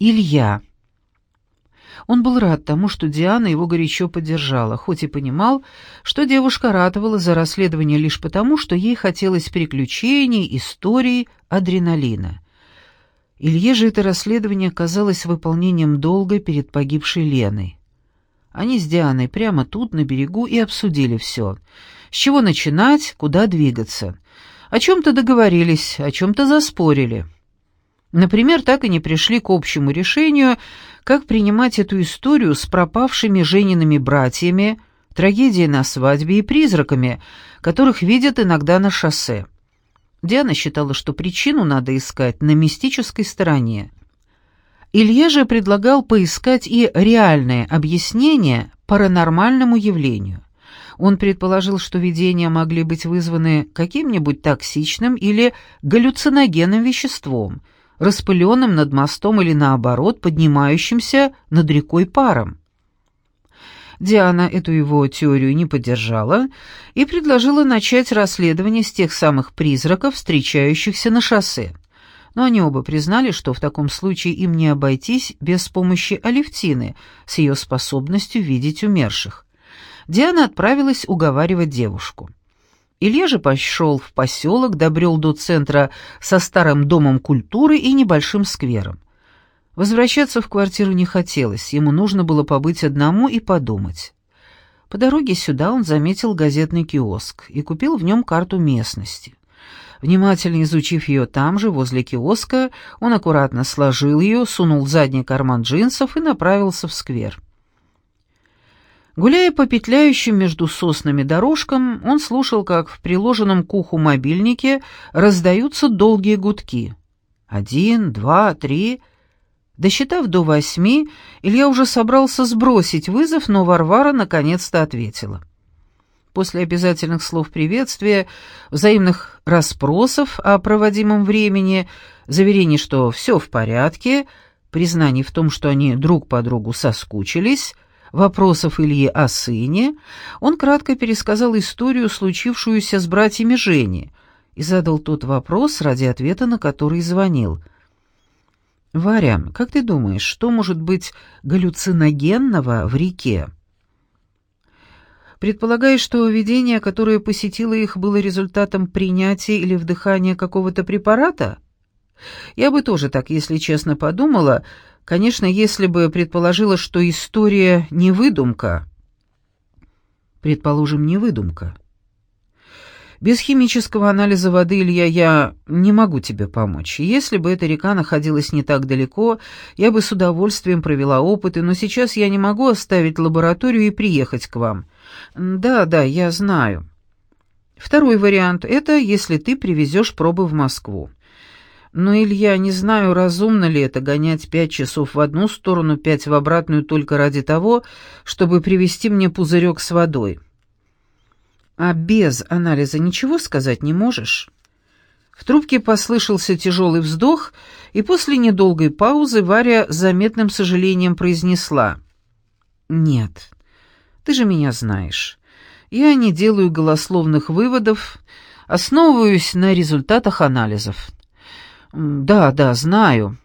Илья. Он был рад тому, что Диана его горячо поддержала, хоть и понимал, что девушка ратовала за расследование лишь потому, что ей хотелось приключений, историй, адреналина. Илье же это расследование казалось выполнением долга перед погибшей Леной. Они с Дианой прямо тут, на берегу, и обсудили все. С чего начинать, куда двигаться. О чем-то договорились, о чем-то заспорили. Например, так и не пришли к общему решению, как принимать эту историю с пропавшими Жениными братьями, трагедией на свадьбе и призраками, которых видят иногда на шоссе. Диана считала, что причину надо искать на мистической стороне. Илья же предлагал поискать и реальное объяснение паранормальному явлению. Он предположил, что видения могли быть вызваны каким-нибудь токсичным или галлюциногенным веществом, распыленным над мостом или наоборот, поднимающимся над рекой паром. Диана эту его теорию не поддержала и предложила начать расследование с тех самых призраков, встречающихся на шоссе. Но они оба признали, что в таком случае им не обойтись без помощи Алевтины с ее способностью видеть умерших. Диана отправилась уговаривать девушку. Илья же пошел в поселок, добрел до центра со старым домом культуры и небольшим сквером. Возвращаться в квартиру не хотелось, ему нужно было побыть одному и подумать. По дороге сюда он заметил газетный киоск и купил в нем карту местности. Внимательно изучив ее там же, возле киоска, он аккуратно сложил ее, сунул в задний карман джинсов и направился в сквер. Гуляя по петляющим между соснами дорожкам, он слушал, как в приложенном к уху мобильнике раздаются долгие гудки. Один, два, три — Досчитав до восьми, Илья уже собрался сбросить вызов, но Варвара наконец-то ответила. После обязательных слов приветствия, взаимных расспросов о проводимом времени, заверений, что все в порядке, признаний в том, что они друг по другу соскучились, вопросов Ильи о сыне, он кратко пересказал историю, случившуюся с братьями Жени, и задал тот вопрос, ради ответа на который звонил — «Варя, как ты думаешь, что может быть галлюциногенного в реке?» Предполагаешь, что видение, которое посетило их, было результатом принятия или вдыхания какого-то препарата? Я бы тоже так, если честно, подумала, конечно, если бы предположила, что история не выдумка. Предположим, не выдумка. Без химического анализа воды, Илья, я не могу тебе помочь. Если бы эта река находилась не так далеко, я бы с удовольствием провела опыты, но сейчас я не могу оставить лабораторию и приехать к вам. Да, да, я знаю. Второй вариант — это если ты привезешь пробы в Москву. Но, Илья, не знаю, разумно ли это гонять пять часов в одну сторону, пять в обратную только ради того, чтобы привезти мне пузырек с водой. А без анализа ничего сказать не можешь? В трубке послышался тяжелый вздох, и после недолгой паузы Варя с заметным сожалением произнесла. «Нет, ты же меня знаешь. Я не делаю голословных выводов, основываюсь на результатах анализов». «Да, да, знаю.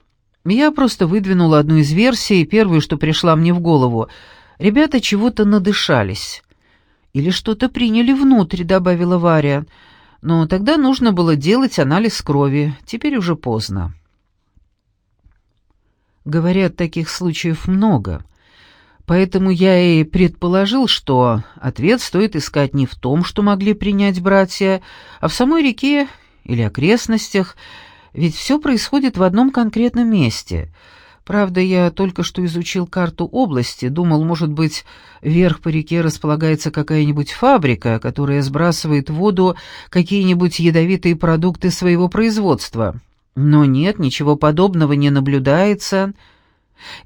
Я просто выдвинула одну из версий, первую, что пришла мне в голову. Ребята чего-то надышались». Или что-то приняли внутрь», — добавила Варя. «Но тогда нужно было делать анализ крови. Теперь уже поздно». Говорят, таких случаев много. Поэтому я и предположил, что ответ стоит искать не в том, что могли принять братья, а в самой реке или окрестностях, ведь все происходит в одном конкретном месте — Правда, я только что изучил карту области, думал, может быть, вверх по реке располагается какая-нибудь фабрика, которая сбрасывает в воду какие-нибудь ядовитые продукты своего производства. Но нет, ничего подобного не наблюдается.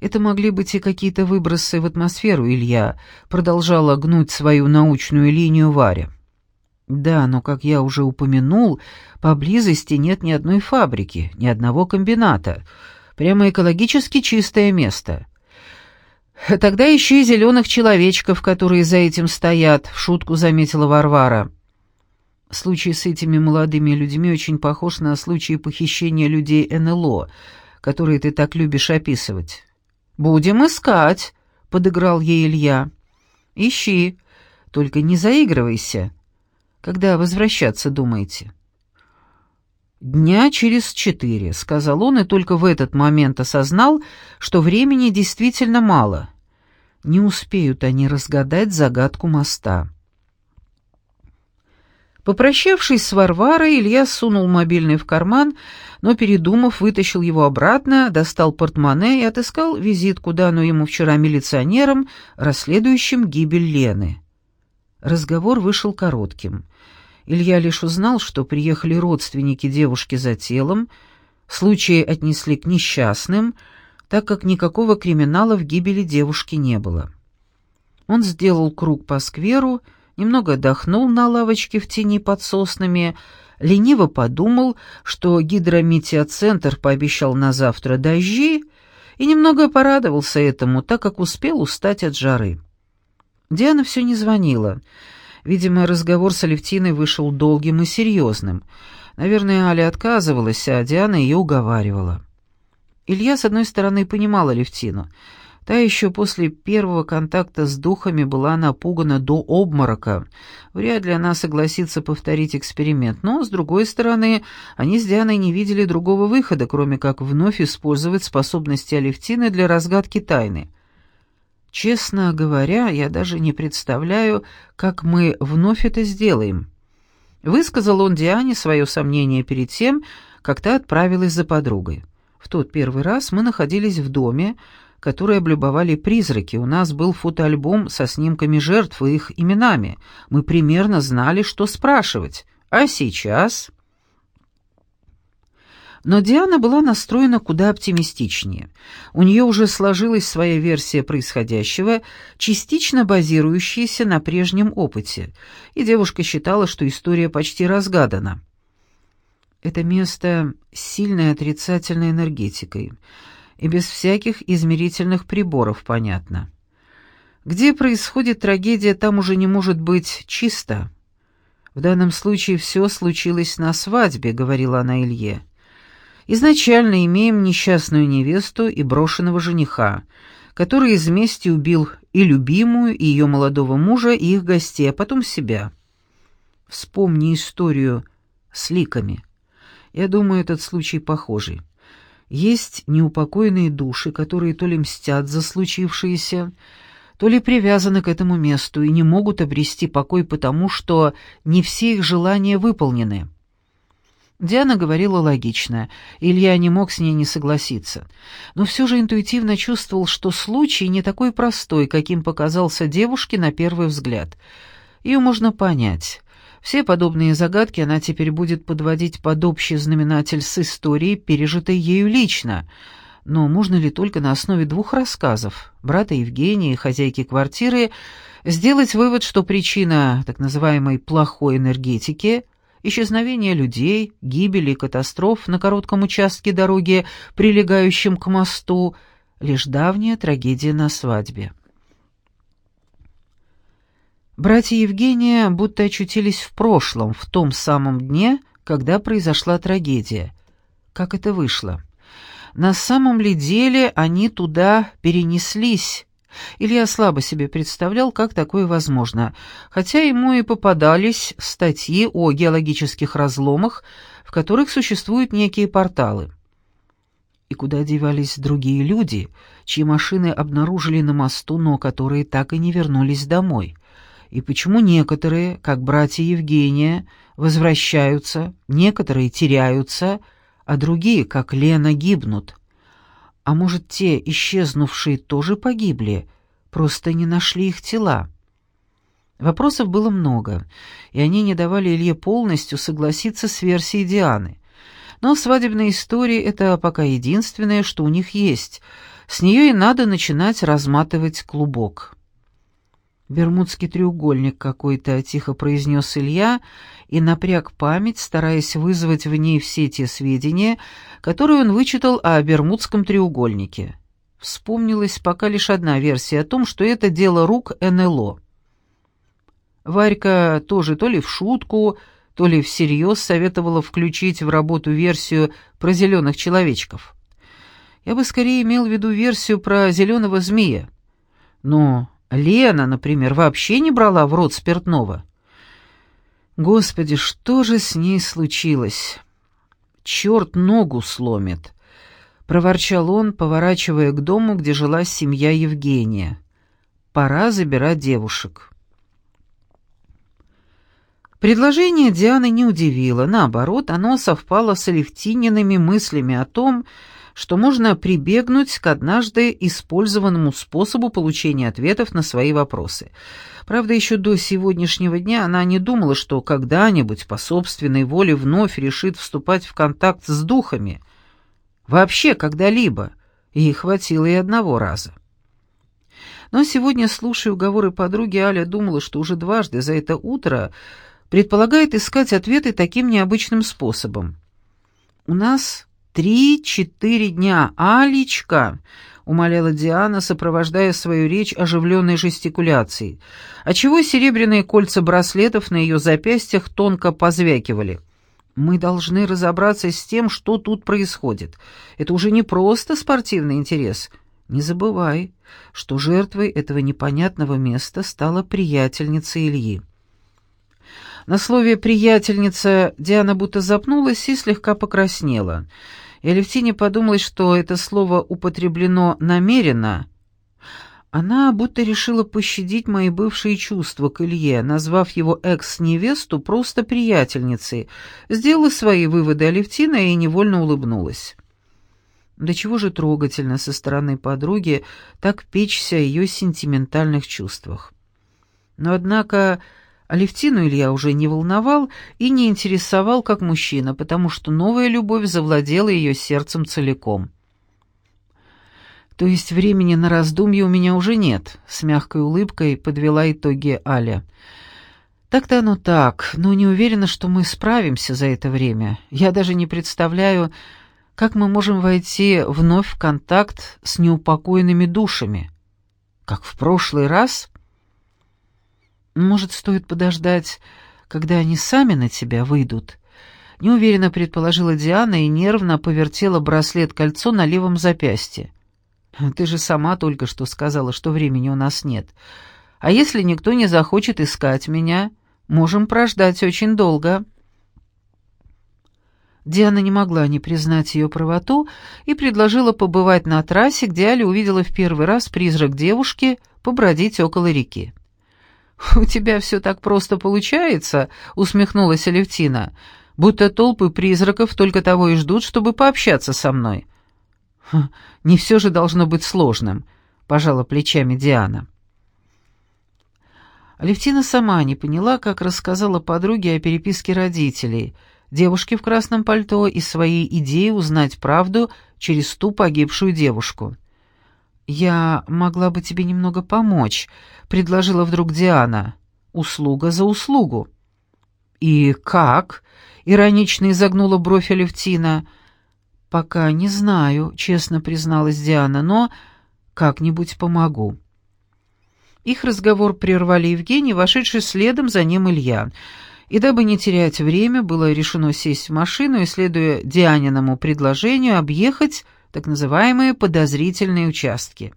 Это могли быть и какие-то выбросы в атмосферу, Илья, продолжала гнуть свою научную линию Варя. Да, но, как я уже упомянул, поблизости нет ни одной фабрики, ни одного комбината — Прямо экологически чистое место. Тогда еще и зеленых человечков, которые за этим стоят, в шутку заметила Варвара. Случай с этими молодыми людьми очень похож на случай похищения людей НЛО, которые ты так любишь описывать. «Будем искать», — подыграл ей Илья. «Ищи, только не заигрывайся. Когда возвращаться думаете?» «Дня через четыре», — сказал он, и только в этот момент осознал, что времени действительно мало. Не успеют они разгадать загадку моста. Попрощавшись с Варварой, Илья сунул мобильный в карман, но, передумав, вытащил его обратно, достал портмоне и отыскал визитку, данную ему вчера милиционером, расследующим гибель Лены. Разговор вышел коротким. Илья лишь узнал, что приехали родственники девушки за телом, случаи отнесли к несчастным, так как никакого криминала в гибели девушки не было. Он сделал круг по скверу, немного отдохнул на лавочке в тени под соснами, лениво подумал, что гидрометеоцентр пообещал на завтра дожди, и немного порадовался этому, так как успел устать от жары. Диана все не звонила. Видимо, разговор с Алевтиной вышел долгим и серьезным. Наверное, Аля отказывалась, а Диана ее уговаривала. Илья, с одной стороны, понимал Алевтину — Та еще после первого контакта с духами была напугана до обморока. Вряд ли она согласится повторить эксперимент, но, с другой стороны, они с Дианой не видели другого выхода, кроме как вновь использовать способности Алевтины для разгадки тайны. Честно говоря, я даже не представляю, как мы вновь это сделаем. Высказал он Диане свое сомнение перед тем, как та отправилась за подругой. В тот первый раз мы находились в доме, которые облюбовали призраки. У нас был фотоальбом со снимками жертв и их именами. Мы примерно знали, что спрашивать. А сейчас... Но Диана была настроена куда оптимистичнее. У нее уже сложилась своя версия происходящего, частично базирующаяся на прежнем опыте, и девушка считала, что история почти разгадана. Это место с сильной отрицательной энергетикой — и без всяких измерительных приборов, понятно. Где происходит трагедия, там уже не может быть чисто. В данном случае все случилось на свадьбе, говорила она Илье. Изначально имеем несчастную невесту и брошенного жениха, который из мести убил и любимую, и ее молодого мужа, и их гостей, а потом себя. Вспомни историю с ликами. Я думаю, этот случай похожий. Есть неупокоенные души, которые то ли мстят за случившееся, то ли привязаны к этому месту и не могут обрести покой потому, что не все их желания выполнены. Диана говорила логично, Илья не мог с ней не согласиться, но все же интуитивно чувствовал, что случай не такой простой, каким показался девушке на первый взгляд. Ее можно понять. Все подобные загадки она теперь будет подводить под общий знаменатель с историей, пережитой ею лично. Но можно ли только на основе двух рассказов, брата Евгения и хозяйки квартиры, сделать вывод, что причина так называемой «плохой энергетики» исчезновения людей, гибели и катастроф на коротком участке дороги, прилегающем к мосту, лишь давняя трагедия на свадьбе. Братья Евгения будто очутились в прошлом, в том самом дне, когда произошла трагедия. Как это вышло? На самом ли деле они туда перенеслись? Илья слабо себе представлял, как такое возможно, хотя ему и попадались статьи о геологических разломах, в которых существуют некие порталы. И куда девались другие люди, чьи машины обнаружили на мосту, но которые так и не вернулись домой? и почему некоторые, как братья Евгения, возвращаются, некоторые теряются, а другие, как Лена, гибнут. А может, те исчезнувшие тоже погибли, просто не нашли их тела? Вопросов было много, и они не давали Илье полностью согласиться с версией Дианы. Но свадебная история — это пока единственное, что у них есть. С нее и надо начинать разматывать клубок. «Бермудский треугольник какой-то», — тихо произнес Илья и напряг память, стараясь вызвать в ней все те сведения, которые он вычитал о Бермудском треугольнике. Вспомнилась пока лишь одна версия о том, что это дело рук НЛО. Варька тоже то ли в шутку, то ли всерьез советовала включить в работу версию про зеленых человечков. Я бы скорее имел в виду версию про зеленого змея. Но Лена, например, вообще не брала в рот спиртного. Господи, что же с ней случилось? Черт ногу сломит, проворчал он, поворачивая к дому, где жила семья Евгения. Пора забирать девушек. Предложение Дианы не удивило, наоборот, оно совпало с Алевтиниными мыслями о том, что можно прибегнуть к однажды использованному способу получения ответов на свои вопросы. Правда, еще до сегодняшнего дня она не думала, что когда-нибудь по собственной воле вновь решит вступать в контакт с духами. Вообще, когда-либо. Ей хватило и одного раза. Но сегодня, слушая уговоры подруги, Аля думала, что уже дважды за это утро предполагает искать ответы таким необычным способом. «У нас три-четыре дня, Алечка!» — умоляла Диана, сопровождая свою речь оживленной жестикуляцией, отчего серебряные кольца браслетов на ее запястьях тонко позвякивали. «Мы должны разобраться с тем, что тут происходит. Это уже не просто спортивный интерес. Не забывай, что жертвой этого непонятного места стала приятельница Ильи». На слове «приятельница» Диана будто запнулась и слегка покраснела. И Алевтине подумалось, что это слово употреблено намеренно. Она будто решила пощадить мои бывшие чувства к Илье, назвав его экс-невесту просто приятельницей, сделала свои выводы Алевтина и невольно улыбнулась. Да чего же трогательно со стороны подруги так печься о ее сентиментальных чувствах. Но, однако, Алевтину Илья уже не волновал и не интересовал как мужчина, потому что новая любовь завладела ее сердцем целиком. «То есть времени на раздумье у меня уже нет», — с мягкой улыбкой подвела итоги Аля. «Так-то оно так, но не уверена, что мы справимся за это время. Я даже не представляю, как мы можем войти вновь в контакт с неупокоенными душами. Как в прошлый раз?» Может, стоит подождать, когда они сами на тебя выйдут?» Неуверенно предположила Диана и нервно повертела браслет-кольцо на левом запястье. «Ты же сама только что сказала, что времени у нас нет. А если никто не захочет искать меня, можем прождать очень долго». Диана не могла не признать ее правоту и предложила побывать на трассе, где Аля увидела в первый раз призрак девушки, побродить около реки. «У тебя все так просто получается», — усмехнулась Алевтина, «будто толпы призраков только того и ждут, чтобы пообщаться со мной». «Хм, «Не все же должно быть сложным», — пожала плечами Диана. Алевтина сама не поняла, как рассказала подруге о переписке родителей, девушке в красном пальто и своей идее узнать правду через ту погибшую девушку. «Я могла бы тебе немного помочь», — предложила вдруг Диана. «Услуга за услугу». «И как?» — иронично изогнула бровь Алевтина. «Пока не знаю», — честно призналась Диана, — «но как-нибудь помогу». Их разговор прервали Евгений, вошедший следом за ним Илья. И дабы не терять время, было решено сесть в машину и, следуя Дианиному предложению, объехать так называемые подозрительные участки.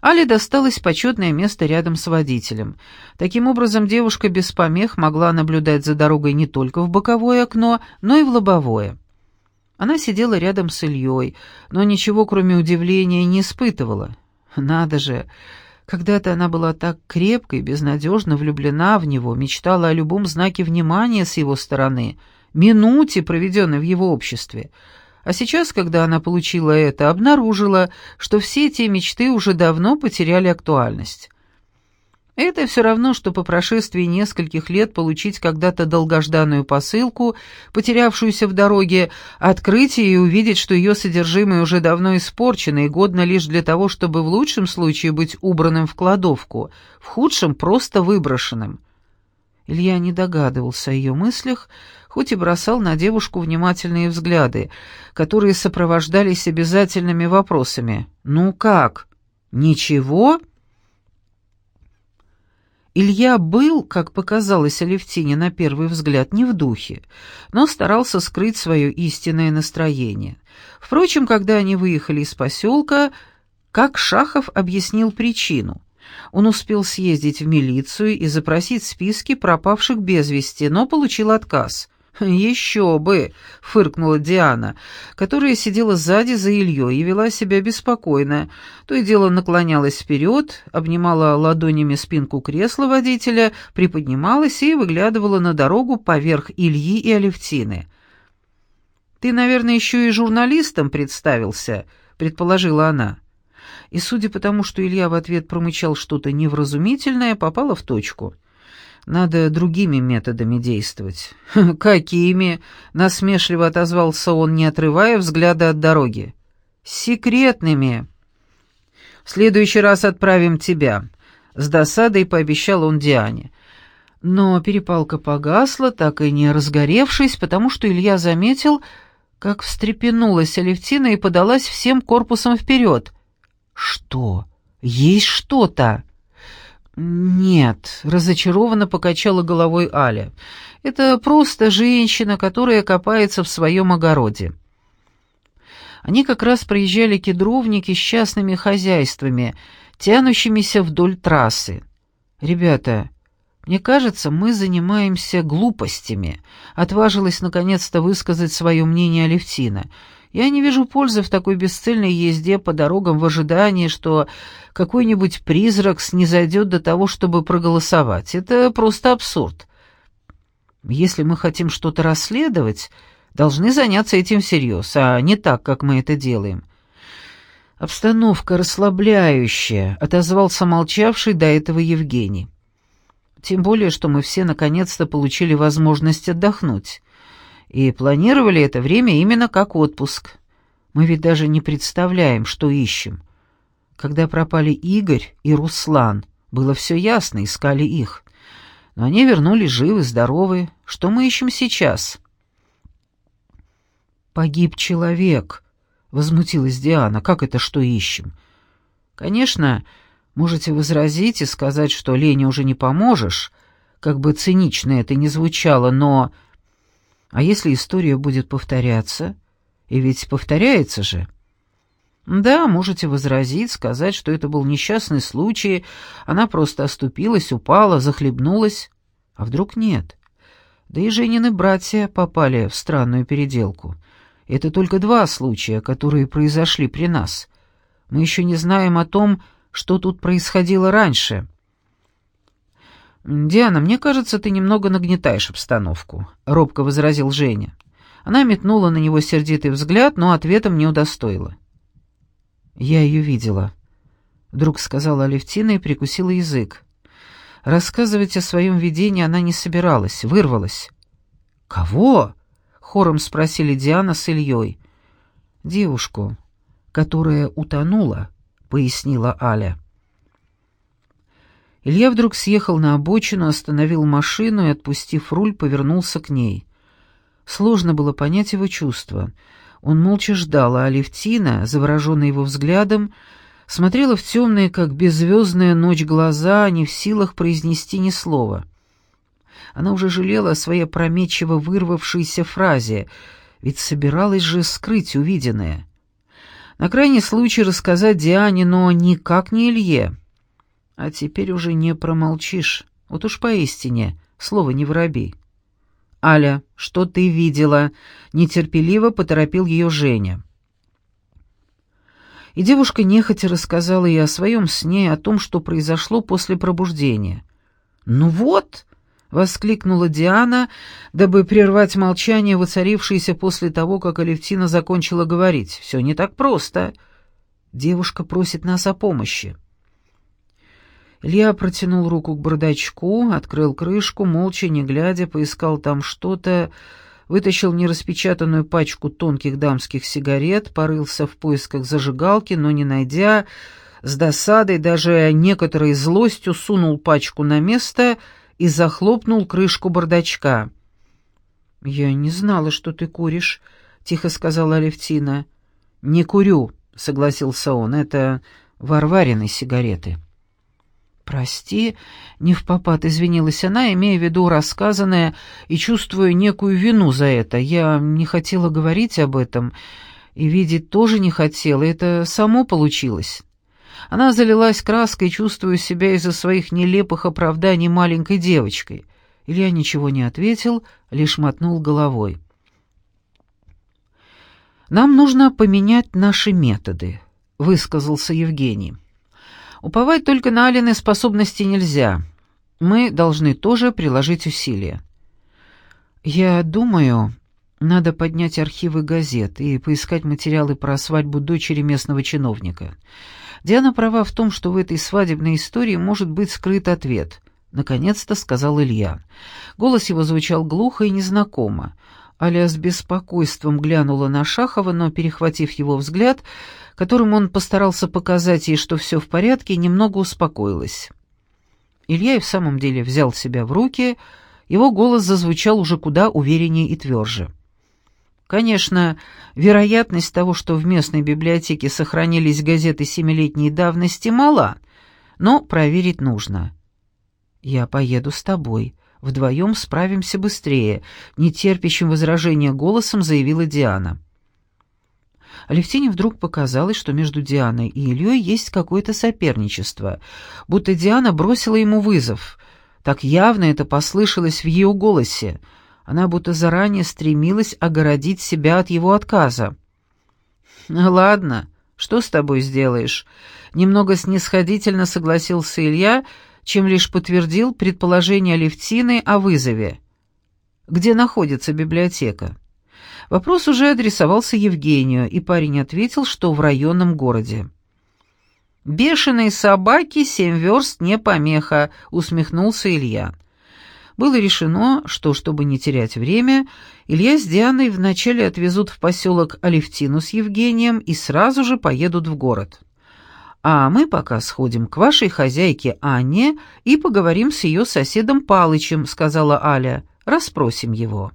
Але досталось почетное место рядом с водителем. Таким образом, девушка без помех могла наблюдать за дорогой не только в боковое окно, но и в лобовое. Она сидела рядом с Ильей, но ничего, кроме удивления, не испытывала. Надо же, когда-то она была так крепко и безнадежно влюблена в него, мечтала о любом знаке внимания с его стороны, минуте, проведенной в его обществе — а сейчас, когда она получила это, обнаружила, что все те мечты уже давно потеряли актуальность. Это все равно, что по прошествии нескольких лет получить когда-то долгожданную посылку, потерявшуюся в дороге, открыть ее и увидеть, что ее содержимое уже давно испорчено и годно лишь для того, чтобы в лучшем случае быть убранным в кладовку, в худшем — просто выброшенным. Илья не догадывался о ее мыслях, хоть и бросал на девушку внимательные взгляды, которые сопровождались обязательными вопросами. «Ну как? Ничего?» Илья был, как показалось Алевтине на первый взгляд, не в духе, но старался скрыть свое истинное настроение. Впрочем, когда они выехали из поселка, как Шахов объяснил причину. Он успел съездить в милицию и запросить списки пропавших без вести, но получил отказ. «Еще бы!» — фыркнула Диана, которая сидела сзади за Ильей и вела себя беспокойно. То и дело наклонялась вперед, обнимала ладонями спинку кресла водителя, приподнималась и выглядывала на дорогу поверх Ильи и Алевтины. «Ты, наверное, еще и журналистом представился», — предположила она. И, судя по тому, что Илья в ответ промычал что-то невразумительное, попала в точку — надо другими методами действовать». «Какими?» — насмешливо отозвался он, не отрывая взгляда от дороги. «Секретными». «В следующий раз отправим тебя», — с досадой пообещал он Диане. Но перепалка погасла, так и не разгоревшись, потому что Илья заметил, как встрепенулась Алевтина и подалась всем корпусом вперед. «Что? Есть что-то?» «Нет», — разочарованно покачала головой Аля. «Это просто женщина, которая копается в своем огороде». Они как раз проезжали кедровники с частными хозяйствами, тянущимися вдоль трассы. «Ребята, мне кажется, мы занимаемся глупостями», — отважилась наконец-то высказать свое мнение Алевтина. Я не вижу пользы в такой бесцельной езде по дорогам в ожидании, что какой-нибудь призрак снизойдет до того, чтобы проголосовать. Это просто абсурд. Если мы хотим что-то расследовать, должны заняться этим всерьез, а не так, как мы это делаем. «Обстановка расслабляющая», — отозвался молчавший до этого Евгений. «Тем более, что мы все наконец-то получили возможность отдохнуть и планировали это время именно как отпуск. Мы ведь даже не представляем, что ищем. Когда пропали Игорь и Руслан, было все ясно, искали их. Но они вернулись живы, здоровы. Что мы ищем сейчас? «Погиб человек», — возмутилась Диана. «Как это что ищем?» «Конечно, можете возразить и сказать, что Лене уже не поможешь, как бы цинично это ни звучало, но а если история будет повторяться? И ведь повторяется же. Да, можете возразить, сказать, что это был несчастный случай, она просто оступилась, упала, захлебнулась. А вдруг нет? Да и Женины братья попали в странную переделку. Это только два случая, которые произошли при нас. Мы еще не знаем о том, что тут происходило раньше. «Диана, мне кажется, ты немного нагнетаешь обстановку», — робко возразил Женя. Она метнула на него сердитый взгляд, но ответом не удостоила. «Я ее видела», — вдруг сказала Алевтина и прикусила язык. Рассказывать о своем видении она не собиралась, вырвалась. «Кого?» — хором спросили Диана с Ильей. «Девушку, которая утонула», — пояснила Аля. Илья вдруг съехал на обочину, остановил машину и, отпустив руль, повернулся к ней. Сложно было понять его чувства. Он молча ждал, а Алевтина, завороженная его взглядом, смотрела в темные, как беззвездная ночь, глаза, не в силах произнести ни слова. Она уже жалела о своей опрометчиво вырвавшейся фразе, ведь собиралась же скрыть увиденное. На крайний случай рассказать Диане, но никак не Илье. А теперь уже не промолчишь. Вот уж поистине, слово не воробей. «Аля, что ты видела?» — нетерпеливо поторопил ее Женя. И девушка нехотя рассказала ей о своем сне, о том, что произошло после пробуждения. «Ну вот!» — воскликнула Диана, дабы прервать молчание, воцарившееся после того, как Алевтина закончила говорить. «Все не так просто. Девушка просит нас о помощи». Илья протянул руку к бардачку, открыл крышку, молча, не глядя, поискал там что-то, вытащил нераспечатанную пачку тонких дамских сигарет, порылся в поисках зажигалки, но не найдя, с досадой, даже некоторой злостью сунул пачку на место и захлопнул крышку бардачка. «Я не знала, что ты куришь», — тихо сказала Алевтина. «Не курю», — согласился он, — «это Варварины сигареты». «Прости», — не в попад извинилась она, имея в виду рассказанное и чувствуя некую вину за это. «Я не хотела говорить об этом, и видеть тоже не хотела, это само получилось». Она залилась краской, чувствуя себя из-за своих нелепых оправданий маленькой девочкой. Илья ничего не ответил, лишь мотнул головой. «Нам нужно поменять наши методы», — высказался Евгений. Уповать только на Алины способности нельзя. Мы должны тоже приложить усилия. Я думаю, надо поднять архивы газет и поискать материалы про свадьбу дочери местного чиновника. Диана права в том, что в этой свадебной истории может быть скрыт ответ. Наконец-то сказал Илья. Голос его звучал глухо и незнакомо. Аля с беспокойством глянула на Шахова, но, перехватив его взгляд, которым он постарался показать ей, что все в порядке, немного успокоилась. Илья и в самом деле взял себя в руки, его голос зазвучал уже куда увереннее и тверже. Конечно, вероятность того, что в местной библиотеке сохранились газеты семилетней давности, мала, но проверить нужно. «Я поеду с тобой. Вдвоем справимся быстрее», — нетерпящим возражения голосом заявила Диана. Алевтине вдруг показалось, что между Дианой и Ильей есть какое-то соперничество, будто Диана бросила ему вызов. Так явно это послышалось в ее голосе. Она будто заранее стремилась огородить себя от его отказа. «Ладно, что с тобой сделаешь?» Немного снисходительно согласился Илья, чем лишь подтвердил предположение Алевтины о вызове. «Где находится библиотека?» Вопрос уже адресовался Евгению, и парень ответил, что в районном городе. «Бешеные собаки, семь верст не помеха», — усмехнулся Илья. Было решено, что, чтобы не терять время, Илья с Дианой вначале отвезут в поселок Алевтину с Евгением и сразу же поедут в город. А мы пока сходим к вашей хозяйке Анне и поговорим с ее соседом Палычем», — сказала Аля. «Расспросим его».